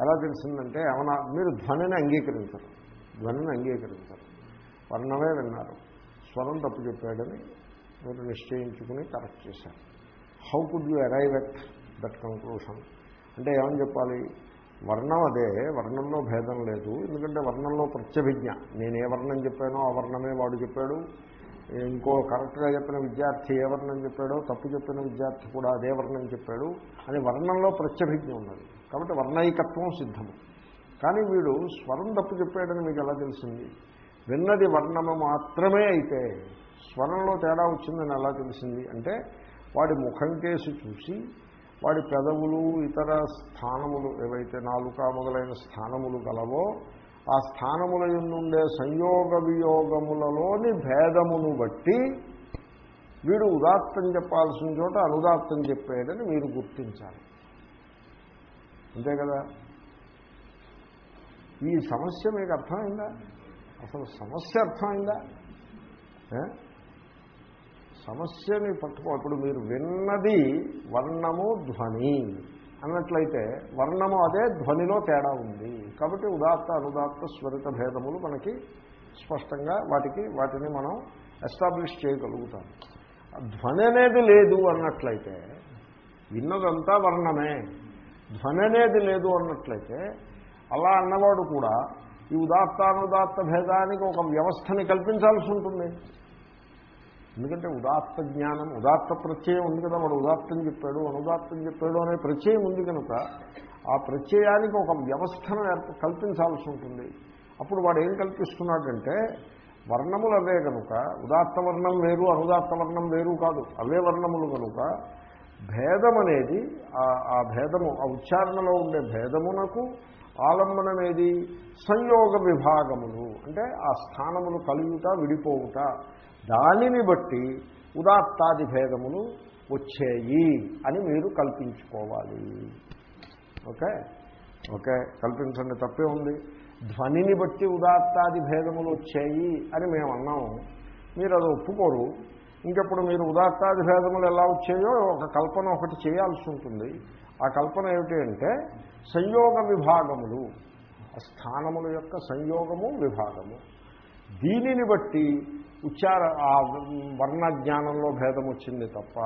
ఎలా తెలిసిందంటే ఏమన్నా మీరు ధ్వనిని అంగీకరించరు. ధ్వనిని అంగీకరించరు. వర్ణమే విన్నారు. స్వరం తప్పు చెప్పాడని మీరు నిశ్చయించుకుని కరెక్ట్ చేశారు. How could you arrive at that conclusion అంటే ఏమని చెప్పాలి? వర్ణం అదే వర్ణంలో భేదం లేదు. ఎందుకంటే వర్ణంలో ప్రత్యభిజ్ఞ. నేను ఏ వర్ణం చెప్పానో ఆ వర్ణమే వాడు చెప్పాడు. ఇంకో కరెక్ట్గా చెప్పిన విద్యార్థి ఏ వర్ణం చెప్పాడో తప్పు చెప్పిన విద్యార్థి కూడా అదే వర్ణం చెప్పాడు. అని వర్ణంలో ప్రత్యభిజ్ఞ ఉన్నది. కాబట్టి వర్ణైకత్వం సిద్ధము. కానీ వీడు స్వరం తప్పు చెప్పాడని మీకు ఎలా తెలిసింది? విన్నది వర్ణము మాత్రమే అయితే స్వరంలో తేడా వచ్చిందని ఎలా తెలిసింది? అంటే వాడి ముఖం కేసు చూసి వాడి పెదవులు ఇతర స్థానములు ఏవైతే నాలుక మొదలైన స్థానములు గలవో ఆ స్థానముల నుండే సంయోగ వియోగములలోని భేదమును బట్టి వీడు ఉదాత్తం చెప్పాల్సిన చోట అనుదాత్తం చెప్పాడని మీరు గుర్తించాలి. అంతే కదా? ఈ సమస్య మీకు అర్థమైందా? అసలు సమస్య అర్థమైందా? సమస్యని పట్టుకో ఇప్పుడు మీరు విన్నది వర్ణము ధ్వని. అన్నట్లయితే వర్ణము అదే ధ్వనిలో తేడా ఉంది. కాబట్టి ఉదాత్త అనుదాత్త స్వరిత భేదములు మనకి స్పష్టంగా వాటికి వాటిని మనం ఎస్టాబ్లిష్ చేయగలుగుతాం. ఆ ధ్వని అనేది లేదు అన్నట్లయితే విన్నదంతా వర్ణమే. ధ్వని అనేది లేదు అన్నట్లయితే అలా అన్నవాడు కూడా ఈ ఉదాత్తానుదాత్త భేదానికి ఒక వ్యవస్థని కల్పించాల్సి ఉంటుంది. ఎందుకంటే ఉదాత్త జ్ఞానం ఉదాత్త ప్రత్యయం ఉంది కదా వాడు ఉదాత్తం చెప్పాడు అనుదాత్తం చెప్పాడు అనే ప్రత్యయం ఉంది కనుక ఆ ప్రత్యయానికి ఒక వ్యవస్థను కల్పించాల్సి ఉంటుంది. అప్పుడు వాడు ఏం కల్పిస్తున్నాడంటే వర్ణములు అవే కనుక ఉదాత్త వర్ణం వేరు అనుదాత్త వర్ణం వేరు కాదు అవే వర్ణములు కనుక భేదం అనేది ఆ- ఆ భేదము ఆ ఉచ్చారణలో ఉండే భేదమునకు ఆలంబనమేది? సంయోగ విభాగములు. అంటే ఆ స్థానములు కలుగుట విడిపోవుట. దానిని బట్టి ఉదాత్తాది భేదములు వచ్చేయి అని మీరు కల్పించుకోవాలి. ఓకే? ఓకే కల్పించండి తప్పే ఉంది. ధ్వనిని బట్టి ఉదాత్తాది భేదములు వచ్చాయి అని మేము అన్నాము మీరు అది ఒప్పుకోరు. ఇంకప్పుడు మీరు ఉదాత్తాది భేదములు ఎలా వచ్చాయో ఒక కల్పన ఒకటి చేయాల్సి ఉంటుంది. ఆ కల్పన ఏమిటి అంటే సంయోగ విభాగములు. ఆ స్థానముల యొక్క సంయోగము విభాగము. దీనిని బట్టి ఉచ్చార ఆ వర్ణ జ్ఞానంలో భేదం వచ్చింది తప్ప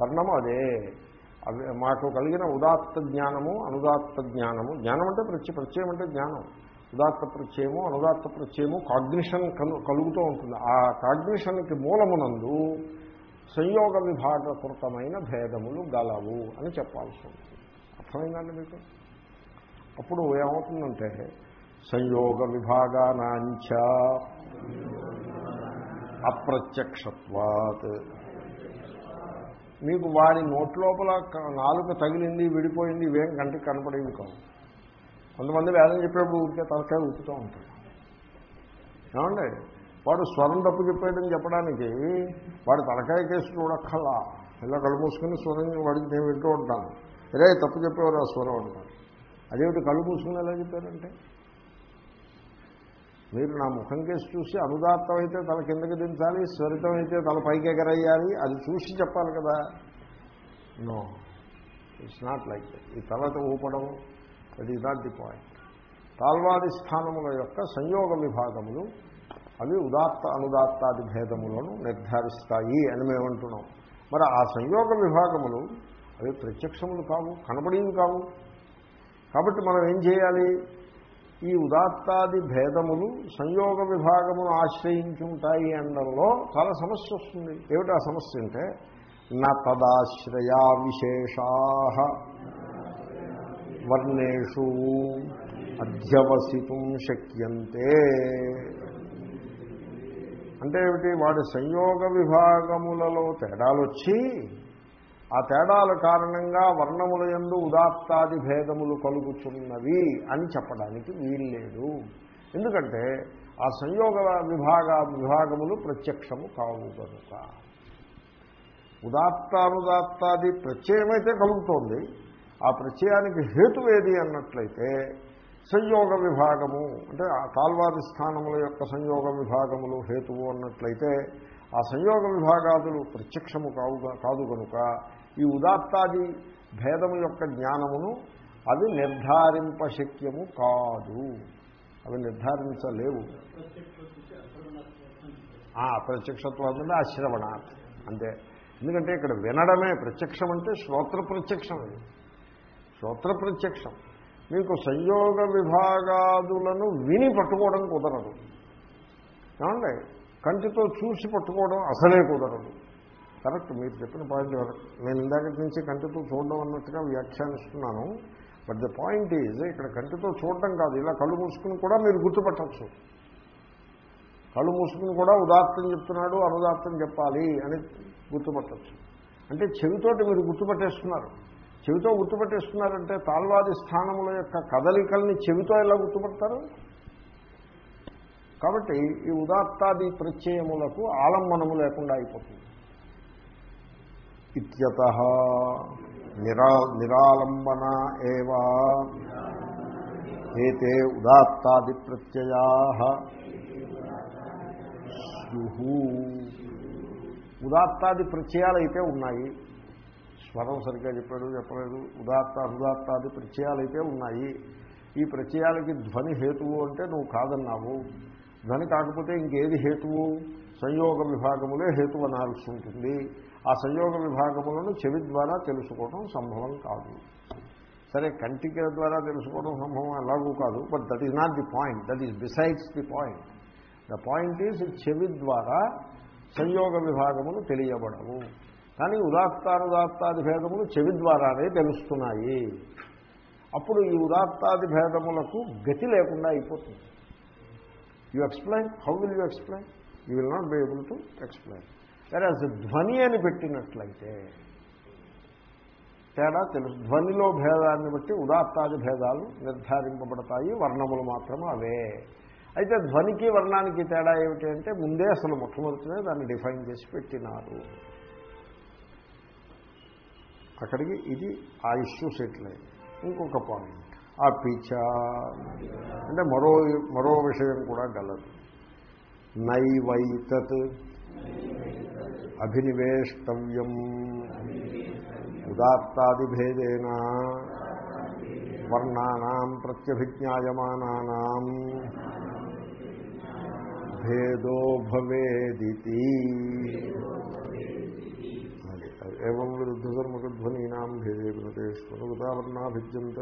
వర్ణము అదే. అవి మాకు కలిగిన ఉదాత్త జ్ఞానము అనుదాత్త జ్ఞానము. జ్ఞానం అంటే ప్రత్యయ ప్రత్యయం అంటే జ్ఞానం. ఉదాత్త ప్రత్యయము అనుదాత్త ప్రత్యయము కాగ్నిషన్ కలు కలుగుతూ ఉంటుంది. ఆ కాగ్నిషన్కి మూలమునందు సంయోగ విభాగకృతమైన భేదములు గలవు అని చెప్పాల్సి ఉంటుంది. అర్థమైందండి మీకు? అప్పుడు ఏమవుతుందంటే సంయోగ విభాగానాంచ అప్రత్యక్షత్వాత్. మీకు వారి నోట్లోపల నాలుగు నాలుక తగిలింది విడిపోయింది ఇవేం కంటికి కనపడేవి కావు. కొంతమంది వేదం చెప్పేప్పుడు ఊరికే తలకాయ ఊపుతూ ఉంటారు. ఏమండి? వాడు స్వరం తప్పు చెప్పేయడం చెప్పడానికి వాడు తలకాయ కేసు చూడక్కల్లా ఇలా కళ్ళు మూసుకుని స్వరం వాడికి నేను వింటూ ఉంటాను. రే తప్పు చెప్పేవారు ఆ స్వరం అంటారు అదేమిటి కళ్ళు మూసుకుని ఎలా చెప్పారంటే? మీరు నా ముఖం కేసు చూసి అనుదాత్తం అయితే తల కిందకి దించాలి స్వరితం అయితే తల పైకి ఎగరయ్యాలి అది చూసి చెప్పాలి కదా. నో ఇట్స్ నాట్ లైక్ ఈ తలతో ఊపడం that is not the point తాల్వాది స్థానముల యొక్క సంయోగ విభాగములు అవి ఉదాత్త అనుదాత్తాది భేదములను నిర్ధారిస్తాయి అని మేమంటున్నాం మరి ఆ సంయోగ విభాగములు అవి ప్రత్యక్షములు కావు కనబడేవి కావు. కాబట్టి మనం ఏం చేయాలి? ఈ ఉదాత్తాది భేదములు సంయోగ విభాగమును ఆశ్రయించుంటాయి అనడంలో చాలా సమస్య వస్తుంది. ఏమిటి ఆ సమస్య అంటే నా తదాశ్రయా విశేషా వర్ణేషు అధ్యవసితం శక్యంతే. అంటే ఏమిటి? వాడి సంయోగ విభాగములలో తేడాలు వచ్చి ఆ తేడాల కారణంగా వర్ణముల యందు ఉదాత్తాది భేదములు కలుగుతున్నవి అని చెప్పడానికి వీల్లేదు. ఎందుకంటే ఆ సంయోగ విభాగ విభాగములు ప్రత్యక్షము కావు కనుక ఉదాత్తానుదాత్తాది ప్రత్యయమైతే కలుగుతోంది. ఆ ప్రత్యయానికి హేతువేది అన్నట్లయితే సంయోగ విభాగము అంటే ఆ తాల్వాది స్థానముల యొక్క సంయోగ విభాగములు హేతువు అన్నట్లయితే ఆ సంయోగ విభాగాదులు ప్రత్యక్షము కావు కాదు కనుక ఈ ఉదాత్తాది భేదము యొక్క జ్ఞానమును అవి నిర్ధారింపశక్యము కాదు. అవి నిర్ధారించలేవు. ఆ, ప్రత్యక్షత్వం అంటే అశ్రవణ అంతే. ఎందుకంటే ఇక్కడ వినడమే ప్రత్యక్షం అంటే శ్రోత్ర ప్రత్యక్షం అది. శ్రోత్ర ప్రత్యక్షం మీకు సంయోగ విభాగాదులను విని పట్టుకోవడం కుదరదు. ఏమండి? కంటితో చూసి పట్టుకోవడం అసలే కుదరదు. కరెక్ట్ మీరు చెప్పిన పాయింట్ కరెక్ట్ నేను ఇందాక నుంచి కంటితో చూడడం అన్నట్టుగా వ్యాఖ్యానిస్తున్నాను. బట్ ద పాయింట్ ఈజ్ ఇక్కడ కంటితో చూడడం కాదు. ఇలా కళ్ళు మూసుకుని కూడా మీరు గుర్తుపట్టచ్చు. కళ్ళు మూసుకుని కూడా ఉదాత్తం చెప్తున్నాడు అనుదాత్తం చెప్పాలి అని గుర్తుపట్టచ్చు. అంటే చెవితోటి మీరు గుర్తుపట్టేస్తున్నారు. చెవితో గుర్తుపట్టేస్తున్నారంటే తాల్వాది స్థానముల యొక్క కదలికల్ని చెవితో ఎలా గుర్తుపడతారు? కాబట్టి ఈ ఉదాత్తాది ప్రత్యయములకు ఆలంబనము లేకుండా అయిపోతుంది. ఇత్యత నిరా నిరాలంబన ఏవా ఏతే ఉదాత్తాది ప్రత్యయా స్యు ఉదాత్తాది ప్రత్యయాలు అయితే ఉన్నాయి. స్వరం సరిగ్గా చెప్పాడు చెప్పలేదు. ఉదాత్త హృదాత్తాది ప్రత్యయాలైతే అయితే ఉన్నాయి. ఈ ప్రత్యయాలకి ధ్వని హేతువు అంటే నువ్వు కాదన్నావు. ధ్వని కాకపోతే ఇంకేది హేతువు? సంయోగ విభాగములే హేతువు అనాల్సి ఉంటుంది. ఆ సంయోగ విభాగములను చెవి ద్వారా తెలుసుకోవడం సంభవం కాదు. సరే కంటికి ద్వారా తెలుసుకోవడం సంభవం ఎలాగూ కాదు. But that is not the point that is besides the point the point is చెవి ద్వారా సంయోగ విభాగములు తెలియబడవు. కానీ ఉదాత్తానుదాత్తాది భేదములు చెవి ద్వారానే తెలుస్తున్నాయి. అప్పుడు ఈ ఉదాత్తాది భేదములకు గతి లేకుండా అయిపోతుంది. You explain how will you explain you will not be able to explain వేరే ధ్వని అని పెట్టినట్లయితే తేడా తెలుసు. ధ్వనిలో భేదాన్ని బట్టి ఉదాత్తాది భేదాలు నిర్ధారింపబడతాయి వర్ణములు మాత్రం అవే. అయితే ధ్వనికి వర్ణానికి తేడా ఏమిటి అంటే ముందే అసలు మొట్టమొదటినే దాన్ని డిఫైన్ చేసి పెట్టినారు. అక్కడికి ఇది ఆ ఇష్యూ సెటిల్ అయింది ఇంకొక పాయింట్ ఆ పిచ అంటే మరో మరో విషయం కూడా గలదు. నైవైతత్ అభినివేష్టవ్యం ఉదాత్తాదిభేదేన వర్ణానాం ప్రత్యభిజ్ఞాయమానానాం భేదో భవేదితి. ఏం విరుద్ధధర్మకధ్వనీనాం భేదే ప్రదేశ్వరుతావర్ణాభిజ్యంత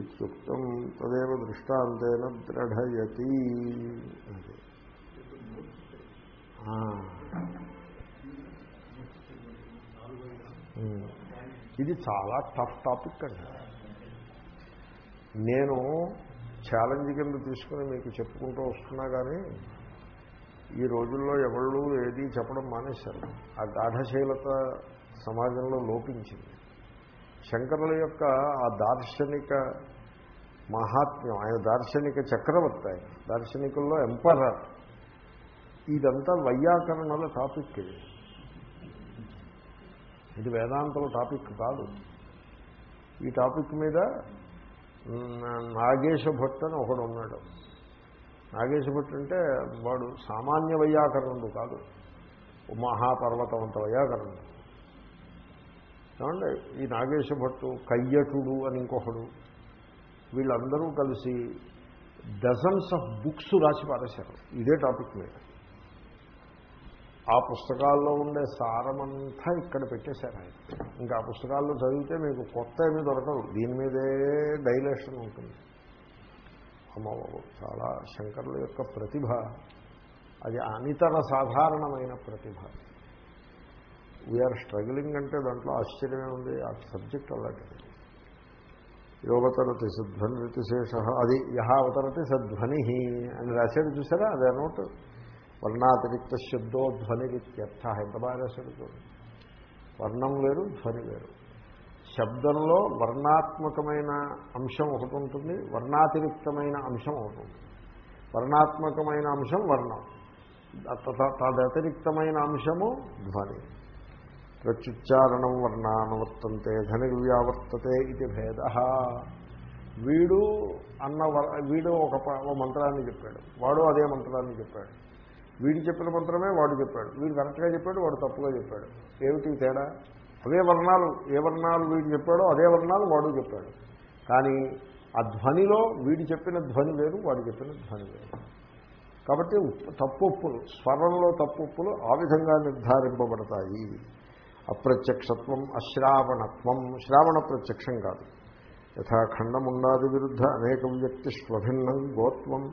ఇత్యుక్తం తదేవ దృష్టాంతేన ద్రఢయతి. ఇది చాలా టఫ్ టాపిక్ అండి. నేను ఛాలెంజ్ కింద తీసుకుని మీకు చెప్పుకుంటూ వస్తున్నా కానీ ఈ రోజుల్లో ఎవళ్ళు ఏది చెప్పడం మానేశారు. ఆ గాఢశీలత సమాజంలో లోపించింది. శంకరుల యొక్క ఆ దార్శనిక మహాత్మ్యం ఆయన దార్శనిక చక్రవర్తి ఆయన దార్శనికుల్లో ఎంపరర్. ఇదంతా వైయాకరణల టాపిక్ ఇది. ఇది వేదాంతల టాపిక్ కాదు. ఈ టాపిక్ మీద నాగేశ భట్ అని ఒకడు ఉన్నాడు. నాగేశ భట్ అంటే వాడు సామాన్య వైయాకరణుడు కాదు. మహాపర్వతం మహాపర్వతవంత వైయాకరణుడు. ఏమండి? ఈ నాగేశ భట్టు కయ్యటుడు అని ఇంకొకడు. వీళ్ళందరూ కలిసి డజన్స్ ఆఫ్ బుక్స్ రాసి పారేశారు. ఇదే టాపిక్ మీద. ఆ పుస్తకాల్లో ఉండే సారమంతా ఇక్కడ పెట్టేశారు ఆయన. ఇంకా ఆ పుస్తకాల్లో చదివితే మీకు కొత్త ఏమీ దొరకదు. దీని మీదే డైలేషన్ ఉంటుంది. అమ్మబాబు చాలా శంకరుల యొక్క ప్రతిభ. అది అనితర సాధారణమైన ప్రతిభ. వీఆర్ స్ట్రగ్లింగ్ అంటే దాంట్లో ఆశ్చర్యమే ఉంది. ఆ సబ్జెక్ట్ అలాంటిది యోగతరతి సద్ధ్వని ఋతిశేష అది యహ అవతరతి సద్ధ్వని అని రాశాడు చూసారా? అదే నోట్. వర్ణాతిరిక్త శబ్దో ధ్వనిరిత్యర్థ ఎంత బాగా రాశాడు చూడండి వర్ణం వేరు ధ్వని వేరు. శబ్దంలో వర్ణాత్మకమైన అంశం ఒకటి ఉంటుంది. వర్ణాతిరిక్తమైన అంశం ఒకటి ఉంటుంది. వర్ణాత్మకమైన అంశం వర్ణం. తదతిరిక్తమైన అంశము ధ్వని. ప్రత్యుచ్చారణం వర్ణానువర్తంతే ధనిర్వ్యావర్తతే ఇది భేద. వీడు అన్న వీడు ఒక ఒక మంత్రాన్ని చెప్పాడు. వాడు అదే మంత్రాన్ని చెప్పాడు. వీడు చెప్పిన మంత్రమే వాడు చెప్పాడు. వీడు కరెక్ట్గా చెప్పాడు వాడు తప్పుగా చెప్పాడు. ఏమిటి తేడా? అవే వర్ణాలు. ఏ వర్ణాలు వీడు చెప్పాడో అదే వర్ణాలు వాడు చెప్పాడు. కానీ ఆ ధ్వనిలో వీడు చెప్పిన ధ్వని వేరు వాడు చెప్పిన ధ్వని వేరు. కాబట్టి తప్పుప్పులు స్వరంలో తప్పుప్పులు ఆ విధంగా నిర్ధారింపబడతాయి. అప్రత్యక్షత్వం అశ్రావణత్వం. శ్రావణ ప్రత్యక్షం కాదు. యథాఖండముండాది విరుద్ధ అనేక వ్యక్తి స్వభిన్నం గోత్వం.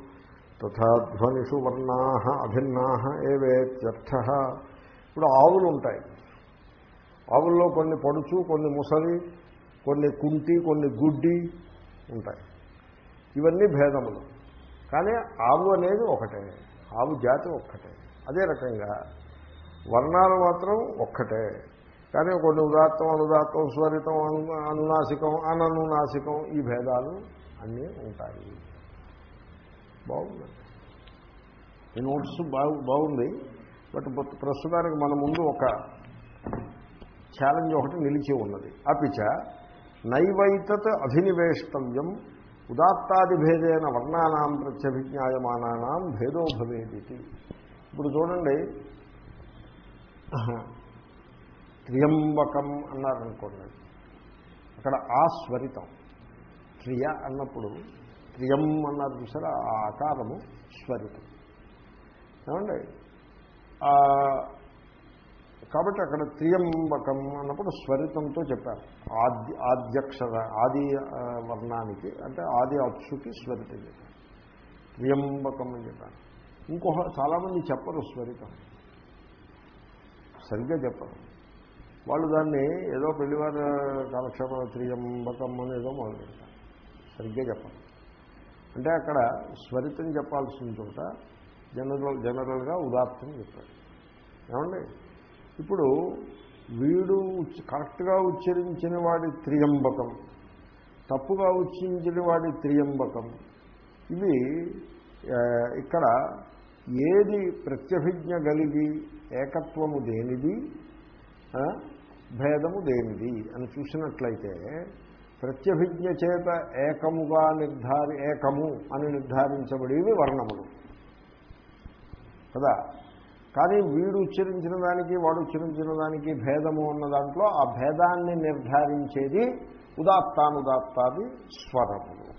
తథా ధ్వనిషు వర్ణా అభిన్నా ఏవేత్యర్థ. ఇప్పుడు ఆవులు ఉంటాయి ఆవుల్లో కొన్ని పడుచు కొన్ని ముసలి కొన్ని కుంటి కొన్ని గుడ్డి ఉంటాయి. ఇవన్నీ భేదములు. కానీ ఆవు అనేది ఒకటే. ఆవు జాతి ఒక్కటే. అదే రకంగా వర్ణాలు మాత్రం ఒక్కటే. కానీ కొన్ని ఉదాత్తం అనుదాత్తం స్వరితం అను అనునాసికం అననునాసికం ఈ భేదాలు అన్నీ ఉంటాయి. బాగుందండి. ఈ నోట్స్ బాగు బాగుంది. బట్ ప్రస్తుతానికి మన ముందు ఒక ఛాలెంజ్ ఒకటి నిలిచి ఉన్నది. అపిచ నైవైతత్ అభినివేష్టవ్యం ఉదాత్తాదిభేదైన వర్ణానాం ప్రత్యభిజ్ఞాయమానాం భేదో భవేదితి. ఇప్పుడు చూడండి. త్రియంబకం అన్నారనుకోండి. అక్కడ ఆ స్వరితం. త్రియ అన్నప్పుడు త్రియం అన్నారు చూసారా? ఆ ఆకారము స్వరితం. ఏమండి? కాబట్టి అక్కడ త్రియంబకం అన్నప్పుడు స్వరితంతో చెప్పారు. ఆద్య ఆద్యక్షర ఆది వర్ణానికి అంటే ఆది అచ్చుకి స్వరితం చెప్పారు. త్రియంబకం అని చెప్పారు. ఇంకొక చాలామంది చెప్పరు స్వరితం. సరిగ్గా చెప్పరు. వాళ్ళు దాన్ని ఏదో పెళ్ళివారి కాలక్షేపం త్రియంబకం అని ఏదో మొదలు పెడతారు సరిగ్గా చెప్పాలి అంటే అక్కడ స్వరితం చెప్పాల్సిన చోట జనరల్ జనరల్గా ఉదాత్తం చెప్పాడు ఏమండి? ఇప్పుడు వీడు కరెక్ట్గా ఉచ్చరించిన వాడి త్రియంబకం తప్పుగా ఉచ్చరించిన వాడి త్రియంబకం ఇవి ఇక్కడ ఏది ప్రత్యభిజ్ఞ కలిగి ఏకత్వము దేనిది? భేదము దేనిది? అని చూసినట్లయితే ప్రత్యభిజ్ఞ చేత ఏకముగా నిర్ధారి ఏకము అని నిర్ధారించబడేవి వర్ణములు. కదా? కానీ వీడు ఉచ్చరించిన దానికి వాడు ఉచ్చరించిన దానికి భేదము ఉన్న దాంట్లో ఆ భేదాన్ని నిర్ధారించేది ఉదాత్తానుదాత్తాది స్వరములు.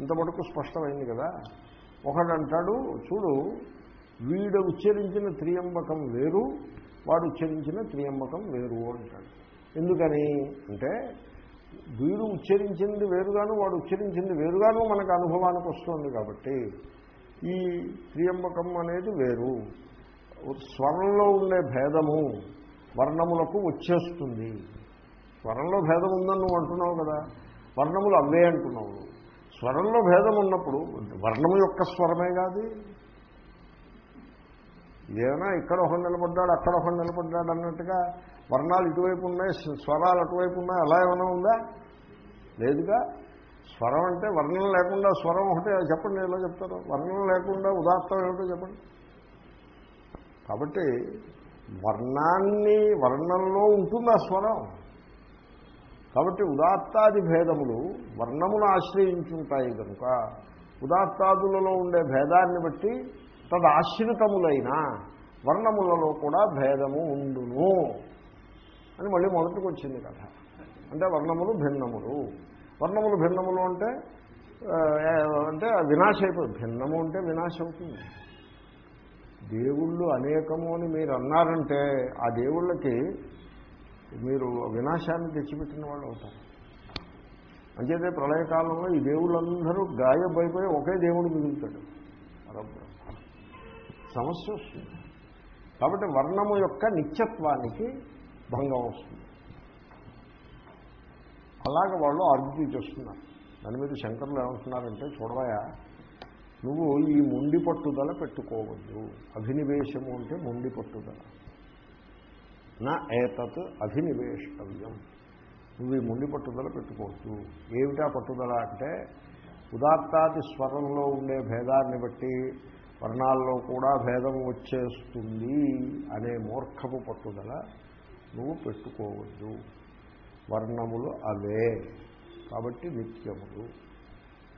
ఇంతవరకు స్పష్టమైంది కదా? ఒకడంటాడు చూడు వీడు ఉచ్చరించిన త్రియంబకం వేరు వాడు ఉచ్చరించిన త్రియంబకం వేరు అంటాడు. ఎందుకని? అంటే వీడు ఉచ్చరించింది వేరుగాను వాడు ఉచ్చరించింది వేరుగాను మనకు అనుభవానికి వస్తుంది కాబట్టి ఈ త్రియంబకం అనేది వేరు. స్వరంలో ఉండే భేదము వర్ణములకు వచ్చేస్తుంది. స్వరంలో భేదం ఉందని నువ్వు అంటున్నావు కదా. వర్ణములు అవే అంటున్నావు. స్వరంలో భేదం ఉన్నప్పుడు వర్ణము యొక్క స్వరమే కాదు. ఇదేమైనా ఇక్కడ ఒక నిలబడ్డాడు అక్కడ ఒక నిలబడ్డాడు అన్నట్టుగా వర్ణాలు ఇటువైపు ఉన్నాయి స్వరాలు అటువైపు ఉన్నాయి అలా ఏమైనా ఉందా? లేదుగా? స్వరం అంటే వర్ణం లేకుండా స్వరం ఒకటే చెప్పండి ఎలా చెప్తారు? వర్ణం లేకుండా ఉదాత్తం ఏమిటో చెప్పండి. కాబట్టి వర్ణాన్ని వర్ణంలో ఉంటుంది ఆ స్వరం? కాబట్టి ఉదాత్తాది భేదములు వర్ణమును ఆశ్రయించుంటాయి కనుక ఉదాత్తాదులలో ఉండే భేదాన్ని బట్టి తదాశ్రితములైన వర్ణములలో కూడా భేదము ఉండును అని మళ్ళీ మొదటికి వచ్చింది కథ. అంటే వర్ణములు భిన్నములు. వర్ణములు భిన్నములు అంటే అంటే వినాశ భిన్నము అంటే వినాశం అవుతుంది దేవుళ్ళు అనేకము అని మీరు అన్నారంటే ఆ దేవుళ్ళకి మీరు వినాశాన్ని తెచ్చిపెట్టిన వాళ్ళు అవుతారు. అంచేతే ప్రళయకాలంలో ఈ దేవుళ్ళందరూ గాయబైపోయి ఒకే దేవుడు మిగులుతాడు. సమస్య వస్తుంది. కాబట్టి వర్ణము యొక్క నిత్యత్వానికి భంగం వస్తుంది. అలాగే వాళ్ళు ఆర్గ్యూ చేస్తున్నారు. దాని మీద శంకర్లు ఏమంటున్నారంటే చూడవయా నువ్వు ఈ మొండి పట్టుదల పెట్టుకోవద్దు. అభినివేశము అంటే మొండి పట్టుదల. నా ఏతత్ అభినివేష్టవ్యం. నువ్వు ఈ మొండి పట్టుదల పెట్టుకోవద్దు. ఏమిటా పట్టుదల అంటే ఉదాత్తాది స్వరంలో ఉండే భేదాన్ని బట్టి వర్ణాల్లో కూడా భేదం వచ్చేస్తుంది అనే మూర్ఖపు పట్టుదల నువ్వు పెట్టుకోవద్దు. వర్ణములు అవే. కాబట్టి నిత్యములు.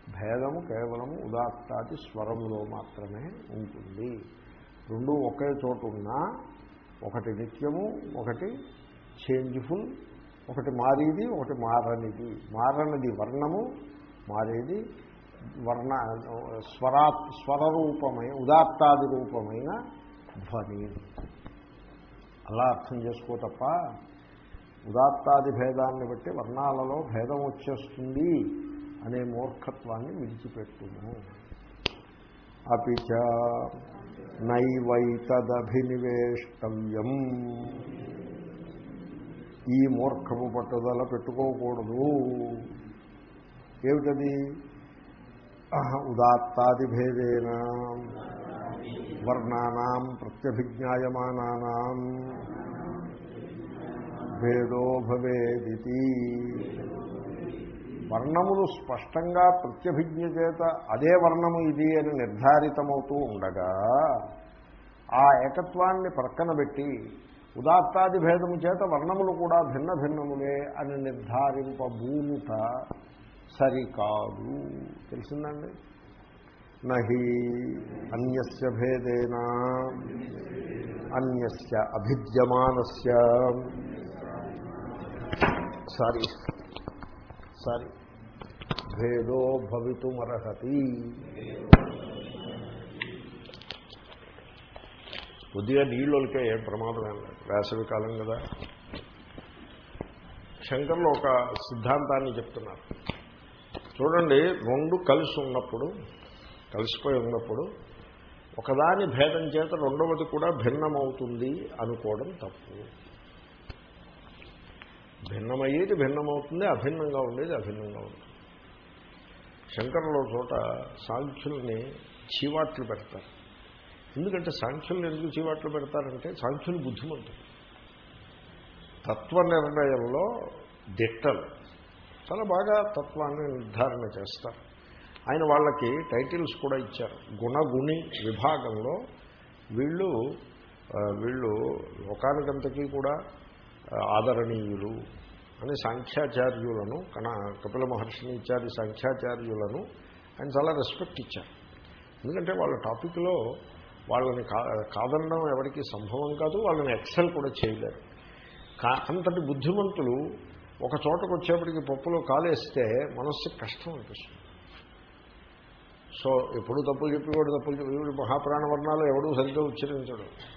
భేదము కేవలము ఉదాత్తాది స్వరములో మాత్రమే ఉంటుంది. రెండు ఒకే చోట ఉన్నా ఒకటి నిత్యము ఒకటి చేంజ్ఫుల్ ఒకటి మారేది ఒకటి మారనిది. మారనిది వర్ణము మారేది వర్ణ స్వరా స్వరరూపమైన ఉదాత్తాది రూపమైన ధ్వని. అలా అర్థం చేసుకో తప్ప ఉదాత్తాది భేదాన్ని బట్టి వర్ణాలలో భేదం వచ్చేస్తుంది అనే మూర్ఖత్వాన్ని విడిచిపెట్టును అపిచ నైవైతదభినివేష్టవ్యం. ఈ మూర్ఖము పట్టుదల పెట్టుకోకూడదు. ఏమిటది? ఉదాత్తాదిభేదేన వర్ణానాం ప్రత్యభిజ్ఞాయమానానాం భేదో భవేదితి. వర్ణములు స్పష్టంగా ప్రత్యభిజ్ఞ చేత అదే వర్ణము ఇది అని నిర్ధారితమవుతూ ఉండగా ఆ ఏకత్వాన్ని ప్రక్కన పెట్టి ఉదాత్తాది భేదము చేత వర్ణములు కూడా భిన్న భిన్నములే అని నిర్ధారింపబూనుట సరికాదు. తెలిసిందండి? నహి అన్యస్య భేదేన. అన్యస్య అభిద్యమానస్య. సారీ. సారీ. భేదో భవితుమర్హతి. కొద్దిగా నీళ్ళొలికే ఏం ప్రమాదం ఏం లేదు. వేసవి కాలం కదా. శంకర్లు ఒక సిద్ధాంతాన్ని చెప్తున్నారు. చూడండి రెండు కలిసి ఉన్నప్పుడు కలిసిపోయి ఉన్నప్పుడు ఒకదాని భేదం చేత రెండవది కూడా భిన్నమవుతుంది అనుకోవడం తప్పు. భిన్నమయ్యేది భిన్నమవుతుంది అభిన్నంగా ఉండేది అభిన్నంగా ఉంటుంది. శంకరులో చోట సాంఖ్యుల్ని చీవాట్లు పెడతారు. ఎందుకంటే సాంఖ్యుల్ని ఎందుకు చీవాట్లు పెడతారంటే సాంఖ్యులు బుద్ధిమంతులు తత్వ నిర్ణయంలో దిట్టలు చాలా బాగా తత్వాన్ని నిర్ధారణ చేస్తారు. ఆయన వాళ్ళకి టైటిల్స్ కూడా ఇచ్చారు. గుణగుణి విభాగంలో వీళ్ళు వీళ్ళు లోకానికంతకీ కూడా ఆదరణీయులు అని సాంఖ్యాచార్యులను కణ కపిల మహర్షిని ఇచ్చారు సాంఖ్యాచార్యులను. ఆయన చాలా రెస్పెక్ట్ ఇచ్చారు. ఎందుకంటే వాళ్ళ టాపిక్లో వాళ్ళని కా కాదనడం ఎవరికి సంభవం కాదు వాళ్ళని ఎక్సెల్ కూడా చేయలేరు. కా అంతటి బుద్ధిమంతులు ఒక చోటకు వచ్చేప్పటికి పప్పులో కాలేస్తే మనస్సుకి కష్టం అనిపిస్తుంది. సో ఎప్పుడు తప్పులు చెప్పి వాడు తప్పులు చెప్పి మహాప్రాణ వర్ణాలు ఎవడూ సరిగ్గా ఉచ్చరించడు.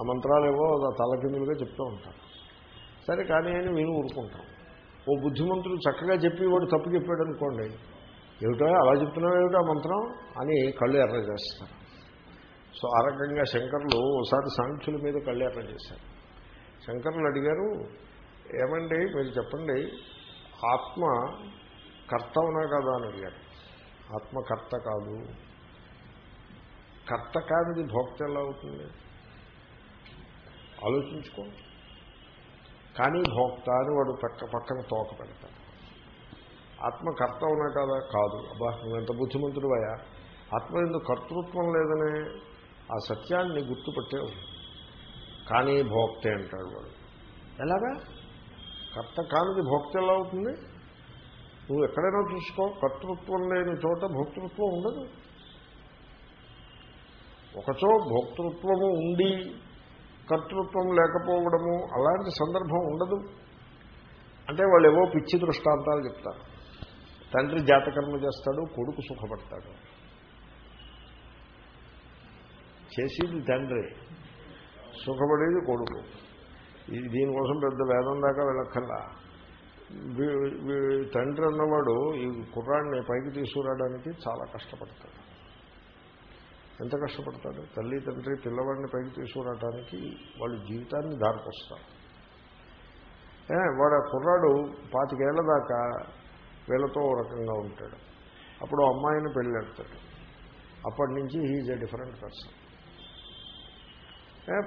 ఆ మంత్రాలు ఏవో తలకిందులుగా చెప్తూ ఉంటారు. సరే కానీ అని మేము ఊరుకుంటాం. ఓ బుద్ధిమంతుడు చక్కగా చెప్పి వాడు తప్పు చెప్పాడు అనుకోండి. ఏమిటో అలా చెప్తున్నావు ఏమిటో మంత్రం? అని కళ్ళు ఎర్ర చేస్తారు. సో ఆ రకంగా శంకర్లు ఒకసారి సాంఖ్యుల మీద కళ్ళు ఎర్ర చేశారు. శంకర్లు అడిగారు ఏమండి? మీరు చెప్పండి. ఆత్మ కర్త అవునా కదా అని అడిగారు. ఆత్మ కర్త కాదు. కర్త కానిది భోక్త ఎలా అవుతుంది? ఆలోచించుకో. కానీ భోక్త అని వాడు పక్క పక్కన తోక పెడతాడు. ఆత్మ కర్త అవునా కదా? కాదు. అబ్బా నువ్వెంత బుద్ధిమంతుడు అయ్యా ఆత్మ ఎందుకు కర్తృత్వం లేదనే ఆ సత్యాన్ని గుర్తుపట్టే కానీ భోక్తే అంటాడు వాడు. ఎలాగా? కర్త కానిది భోక్త ఎలా అవుతుంది? నువ్వు ఎక్కడైనా చూసుకో కర్తృత్వం లేని చోట భోక్తృత్వం ఉండదు. ఒకచో భోక్తృత్వము ఉండి కర్తృత్వం లేకపోవడము అలాంటి సందర్భం ఉండదు. అంటే వాళ్ళు ఏవో పిచ్చి దృష్టాంతాలు చెప్తారు. తండ్రి జాతకర్మ చేస్తాడు కొడుకు సుఖపడతాడు. చేసేది తండ్రి. సుఖపడేది కొడుకు. దీనికోసం పెద్ద వేదం దాకా వెళ్ళక్కర్లా. వీ- వీ- తండ్రి అన్నవాడు ఈ కుర్రాడిని పైకి తీసుకురావడానికి చాలా కష్టపడతాడు. ఎంత కష్టపడతాడు? తల్లి తండ్రి పిల్లవాడిని పైకి తీసుకురావడానికి వాళ్ళు జీవితాన్ని దారికొస్తారు వాడు ఆ కుర్రాడు పాతికేళ్ళ దాకా వీళ్ళతో రకంగా ఉంటాడు. అప్పుడు అమ్మాయిని పెళ్ళాడతాడు అప్పటి నుంచి హీజ్ ఎ డిఫరెంట్ పర్సన్.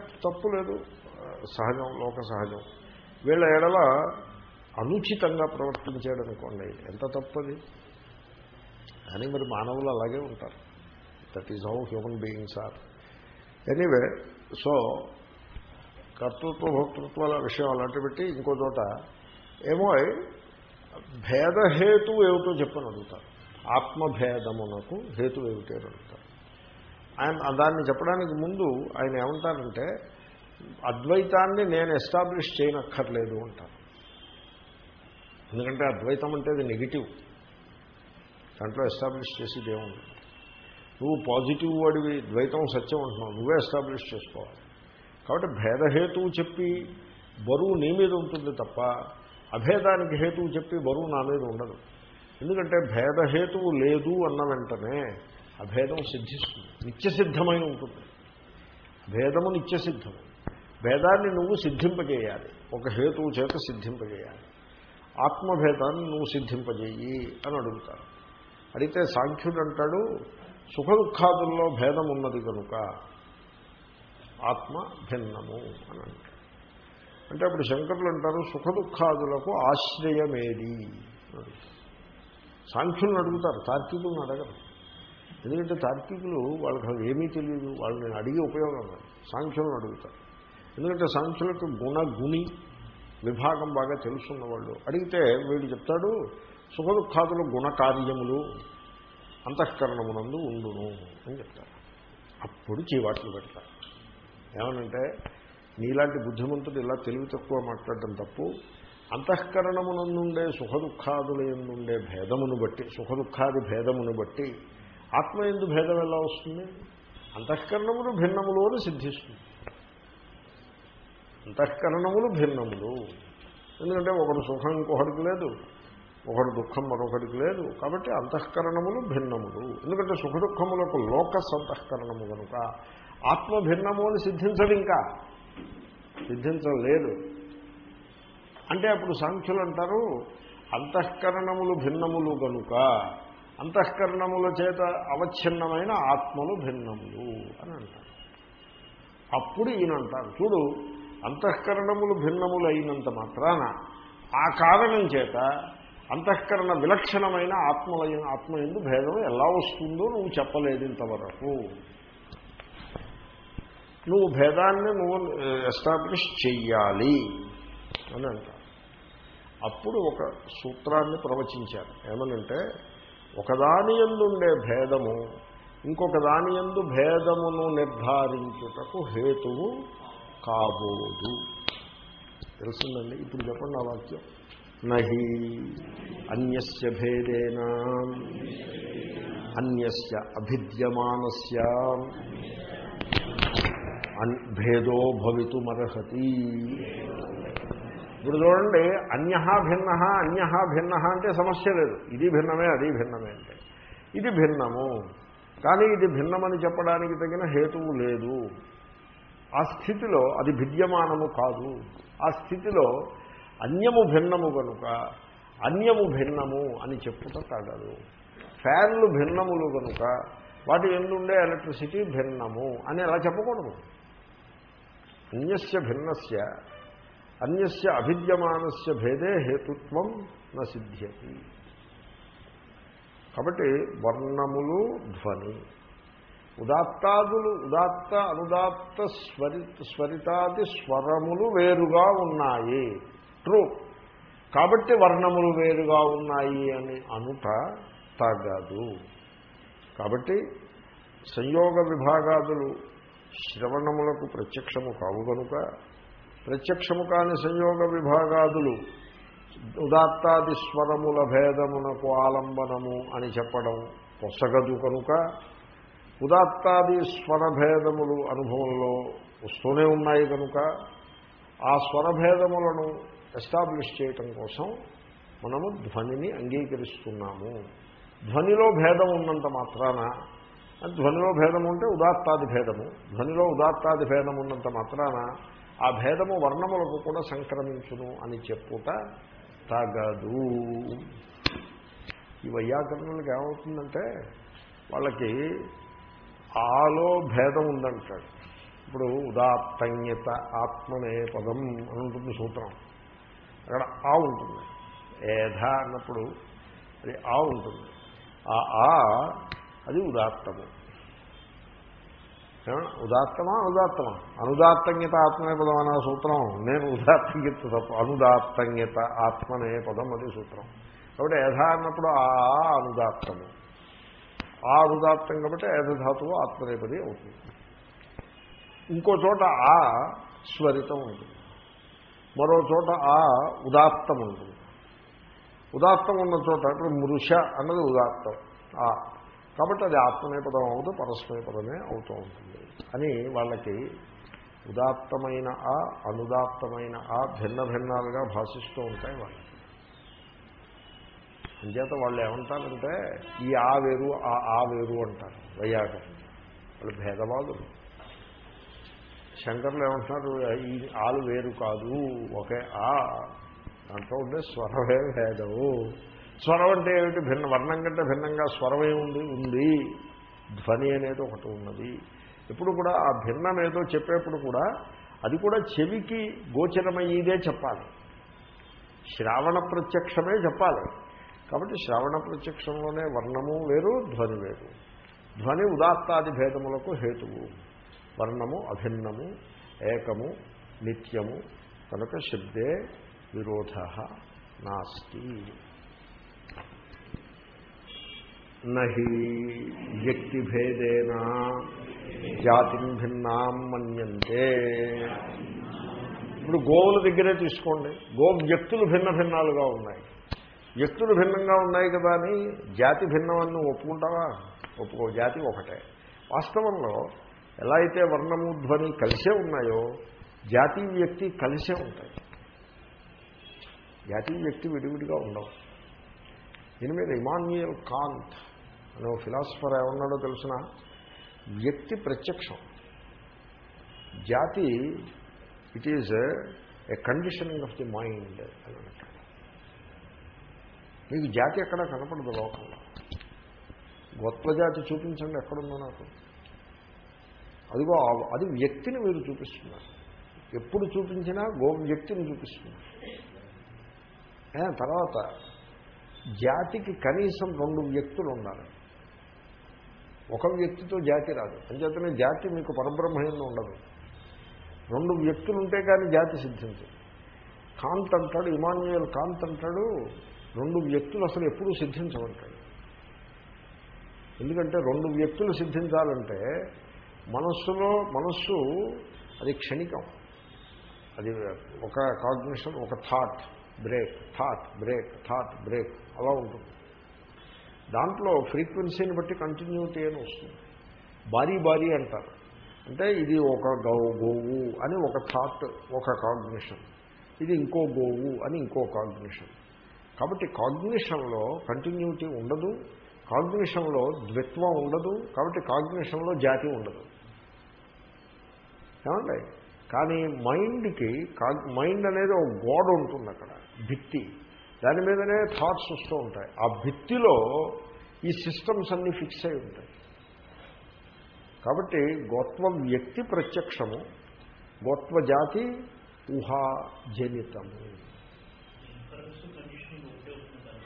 తప్పు లేదు. సహజం లోక సహజం. వీళ్ళ ఎడల అనుచితంగా ప్రవర్తించాడు అనుకోండి ఎంత తప్పది? కానీ మరి మానవులు అలాగే ఉంటారు. That is how human beings are anyway so కర్తృత్వ భోక్తృత్వాల విషయం అలాంటి పెట్టి ఇంకో చోట ఏమో భేదహేతు ఏమిటో చెప్పని అడుగుతారు. ఆత్మభేదమునకు హేతు ఏమిటి అని అడుగుతారు. ఆయన దాన్ని చెప్పడానికి ముందు ఆయన ఏమంటారంటే అద్వైతాన్ని నేను ఎస్టాబ్లిష్ చేయనక్కర్లేదు అంటారు. ఎందుకంటే అద్వైతం అంటే అది నెగిటివ్. దాంట్లో ఎస్టాబ్లిష్ చేసేది ఏముంది నువ్వు పాజిటివ్ వాడివి ద్వైతం సత్యం అంటున్నావు నువ్వే ఎస్టాబ్లిష్ చేసుకోవాలి. కాబట్టి భేదహేతువు చెప్పి బరువు నీ మీద ఉంటుంది తప్ప అభేదానికి హేతువు చెప్పి బరువు నా మీద ఉండదు. ఎందుకంటే భేదహేతువు లేదు అన్న వెంటనే అభేదం సిద్ధిస్తుంది నిత్యసిద్ధమై ఉంటుంది. భేదము నిత్యసిద్ధము. భేదాన్ని నువ్వు సిద్ధింపజేయాలి. ఒక హేతువు చేత సిద్ధింపజేయాలి. ఆత్మభేదాన్ని నువ్వు సిద్ధింపజేయి అని అడుగుతారు. అడిగితే సాంఖ్యుడు అంటాడు సుఖ దుఃఖాదుల్లో భేదం ఉన్నది కనుక ఆత్మ భిన్నము అని అంటాడు. అంటే అప్పుడు శంకరులు అంటారు సుఖ దుఃఖాదులకు ఆశ్రయమేది సాంఖ్యులను అడుగుతారు తార్కికులను అడగరు. ఎందుకంటే తార్కికులు వాళ్ళకి ఏమీ తెలియదు వాళ్ళని అడిగే ఉపయోగం సాంఖ్యులను అడుగుతారు. ఎందుకంటే సాంఖ్యులకు గుణ గుణి విభాగం బాగా తెలుసున్నవాళ్ళు. అడిగితే వీడు చెప్తాడు సుఖ దుఃఖాదులు గుణకార్యములు అంతఃకరణమునందు ఉండును అని చెప్తారు. అప్పుడు చీవాట్లు పెడతారు. ఏమనంటే నీలాంటి బుద్ధిమంతుడు ఇలా తెలివి తక్కువ మాట్లాడటం తప్పు. అంతఃకరణమునందుండే సుఖ దుఃఖాదుల ఎందుండే భేదమును బట్టి సుఖ దుఃఖాది భేదమును బట్టి ఆత్మ ఎందు భేదం ఎలా వస్తుంది? అంతఃకరణములు భిన్నములోని సిద్ధిస్తుంది. అంతఃకరణములు భిన్నములు. ఎందుకంటే ఒకడు సుఖం ఇంకొకటికి లేదు ఒకడు దుఃఖం మరొకటికి లేదు. కాబట్టి అంతఃకరణములు భిన్నములు. ఎందుకంటే సుఖ దుఃఖములకు లోకస్ అంతఃకరణము కనుక. ఆత్మ భిన్నము అని సిద్ధించదు ఇంకా. సిద్ధించలేదు. అంటే అప్పుడు సాంఖ్యులు అంటారు అంతఃకరణములు భిన్నములు కనుక అంతఃకరణముల చేత అవచ్ఛిన్నమైన ఆత్మలు భిన్నములు అని అంటారు. అప్పుడు ఈయన అంటారు చూడు అంతఃకరణములు భిన్నములు అయినంత మాత్రాన ఆ కారణం చేత అంతఃకరణ విలక్షణమైన ఆత్మల ఆత్మ ఎందు భేదం ఎలా వస్తుందో నువ్వు చెప్పలేదు ఇంతవరకు. నువ్వు భేదాన్ని నువ్వు ఎస్టాబ్లిష్ చెయ్యాలి అని అంటారు. అప్పుడు ఒక సూత్రాన్ని ప్రవచించారు. ఏమనంటే ఒకదాని ఎందుండే భేదము ఇంకొక దాని ఎందు భేదమును నిర్ధారించుటకు హేతువు కాబోదు తెలుస్తుందండి? ఇప్పుడు చెప్పండి ఆ వాక్యం. నహి అన్యస్య భేదేన అన్యస్య అభిద్యమానస్య భేదో భవితుమర్హతి. ఇప్పుడు చూడండి అన్య భిన్న అన్య భిన్న అంటే సమస్య లేదు. ఇది భిన్నమే అది భిన్నమే అంటే. ఇది భిన్నము. కానీ ఇది భిన్నమని చెప్పడానికి తగిన హేతువు లేదు. ఆ స్థితిలో అది భిద్యమానము కాదు. ఆ స్థితిలో అన్యము భిన్నము కనుక అన్యము భిన్నము అని చెప్పుట తగదు. ఫ్యాన్లు భిన్నములు కనుక వాటి ఎందుండే ఎలక్ట్రిసిటీ భిన్నము అని ఎలా చెప్పకూడదు. అన్యస్య భిన్నస్య అన్యస్య అభిద్యమానస్య భేదే హేతుత్వం న సిద్ధ్యతి. కాబట్టి వర్ణములు ధ్వని. ఉదాత్తాదులు ఉదాత్త అనుదాత్త స్వరి స్వరితాది స్వరములు వేరుగా ఉన్నాయి. ట్రూ. కాబట్టి వర్ణములు వేరుగా ఉన్నాయి అని అనుట తగదు. కాబట్టి సంయోగ విభాగాదులు శ్రవణములకు ప్రత్యక్షము కావు కనుక ప్రత్యక్షము కాని సంయోగ విభాగాదులు ఉదాత్తాది స్వరముల భేదమునకు ఆలంబనము అని చెప్పడం పొసగదు కనుక ఉదాత్తాది స్వరభేదములు అనుభవంలో వస్తూనే ఉన్నాయి కనుక ఆ స్వరభేదములను ఎస్టాబ్లిష్ చేయటం కోసం మనము ధ్వనిని అంగీకరిస్తున్నాము. ధ్వనిలో భేదం ఉన్నంత మాత్రాన ధ్వనిలో భేదం ఉంటే ఉదాత్తాది భేదము ధ్వనిలో ఉదాత్తాది భేదం ఉన్నంత మాత్రాన ఆ భేదము వర్ణములకు కూడా సంక్రమించును అని చెప్పుట తగదు. ఈ వైయాకరణలకు ఏమవుతుందంటే వాళ్ళకి ఆలో భేదం ఉందంటాడు. ఇప్పుడు ఉదాత్తన్యత ఆత్మనే పదం అని ఉంటుంది సూత్రం. అక్కడ ఆ ఉంటుంది. ఏధ అన్నప్పుడు అది ఆ ఉంటుంది. ఆ ఆ అది ఉదాత్తము. ఉదాత్తమా అనుదాత్తమా? అనుదాత్తంగిత ఆత్మనే పదం అనే సూత్రం. నేను ఉదాత్తంగిత తప్ప అనుదాత్తంగిత ఆత్మనే పదం అది సూత్రం. కాబట్టి ఏధా అన్నప్పుడు ఆ అనుదాత్తము. ఆ అనుదాత్తం కాబట్టి ఏధధాతువు ఆత్మనేపది అవుతుంది. ఇంకో చోట ఆ స్వరితం ఉంటుంది. మరో చోట ఆ ఉదాత్తం ఉంటుంది. ఉదాత్తం ఉన్న చోట ఇప్పుడు మృష అన్నది ఉదాత్తం. ఆ. కాబట్టి అది ఆత్మనేపదం అవుతూ పరస్మయపదమే అవుతూ ఉంటుంది. అని వాళ్ళకి ఉదాత్తమైన ఆ అనుదాత్తమైన ఆ భిన్న భిన్నాలుగా భాషిస్తూ ఉంటాయి వాళ్ళకి అంచేత వాళ్ళు ఏమంటారంటే ఈ ఆ వేరు ఆ ఆ వేరు అంటారు వైయాకరణ వాళ్ళు భేదవాదులు. శంకర్లు ఏమంటున్నారు ఈ ఆలు వేరు కాదు ఒకే ఆ. దాంట్లో ఉండే స్వరమే భేదము స్వరం అంటే ఏమిటి? భిన్న వర్ణం కంటే భిన్నంగా స్వరమే ఉంది ఉంది. ధ్వని అనేది ఒకటి ఉన్నది. ఇప్పుడు కూడా ఆ భిన్నం ఏదో చెప్పేప్పుడు కూడా అది కూడా చెవికి గోచరమయ్యేదే చెప్పాలి. శ్రావణ ప్రత్యక్షమే చెప్పాలి. కాబట్టి శ్రావణ ప్రత్యక్షంలోనే వర్ణము వేరు ధ్వని వేరు. ధ్వని ఉదాత్తాది భేదములకు హేతువు. వర్ణము అభిన్నము ఏకము నిత్యము కనుక శబ్దే విరోధ నాస్తి. నహి వ్యక్తిభేదేన జాతిం భిన్నాం మన్యంతే. ఇప్పుడు గోవుల దగ్గరే తీసుకోండి. గో వ్యక్తులు భిన్న భిన్నాలుగా ఉన్నాయి. వ్యక్తులు భిన్నంగా ఉన్నాయి కదా అని జాతి భిన్నమని ఒప్పుకుంటావా? ఒప్పుకో జాతి ఒకటే. వాస్తవంలో ఎలా అయితే వర్ణము ధ్వని కలిసే ఉన్నాయో జాతి వ్యక్తి కలిసే ఉంటాయి. జాతి వ్యక్తి విడివిడిగా ఉండవు. దీని మీద ఇమాన్యుయల్ కాంత్ అనే ఫిలాసఫర్ ఏమన్నాడో తెలిసిన? వ్యక్తి ప్రత్యక్షం. జాతి it is a conditioning of the mind అని అంటాడు మీకు జాతి ఎక్కడా కనపడదు లోకంలో గొప్ప జాతి చూపించండి ఎక్కడుందో నాకు. అదిగో అది వ్యక్తిని మీరు చూపిస్తున్నారు. ఎప్పుడు చూపించినా గో వ్యక్తిని చూపిస్తున్నారు. తర్వాత జాతికి కనీసం రెండు వ్యక్తులు ఉండాలి ఒక వ్యక్తితో జాతి రాదు. అంచేతనే జాతి మీకు పరబ్రహ్మయంలో ఉండదు. రెండు వ్యక్తులు ఉంటే కానీ జాతి సిద్ధించదు. కాంత్ అంటాడు ఇమాన్యుయల్ కాంత్ అంటాడు రెండు వ్యక్తులు అసలు ఎప్పుడూ సిద్ధించమంటాడు ఎందుకంటే రెండు వ్యక్తులు సిద్ధించాలంటే మనస్సులో మనస్సు అది క్షణికం. అది ఒక కాగ్నిషన్ ఒక thought break thought break thought break అలా ఉంటుంది. దాంట్లో ఫ్రీక్వెన్సీని బట్టి కంటిన్యూటీ అని వస్తుంది. భారీ భారీ అంటారు. అంటే ఇది ఒక గౌ గోవు అని ఒక థాట్ ఒక కాగ్నిషన్. ఇది ఇంకో గోవు అని ఇంకో కాగ్నిషన్. కాబట్టి కాగ్నిషన్లో కంటిన్యూటీ ఉండదు కాగ్నిషన్లో ద్విత్వం ఉండదు కాబట్టి కాగ్నిషన్లో జాతి ఉండదు. ఏమండి? కానీ మైండ్కి కాగ్ మైండ్ అనేది ఒక గోడ ఉంటుంది అక్కడ భిత్తి. దాని మీదనే థాట్స్ వస్తూ ఉంటాయి. ఆ భిత్తిలో ఈ సిస్టమ్స్ అన్నీ ఫిక్స్ అయి ఉంటాయి. కాబట్టి గోత్వ వ్యక్తి ప్రత్యక్షము గోత్వ జాతి ఊహాజనితము. ఆ,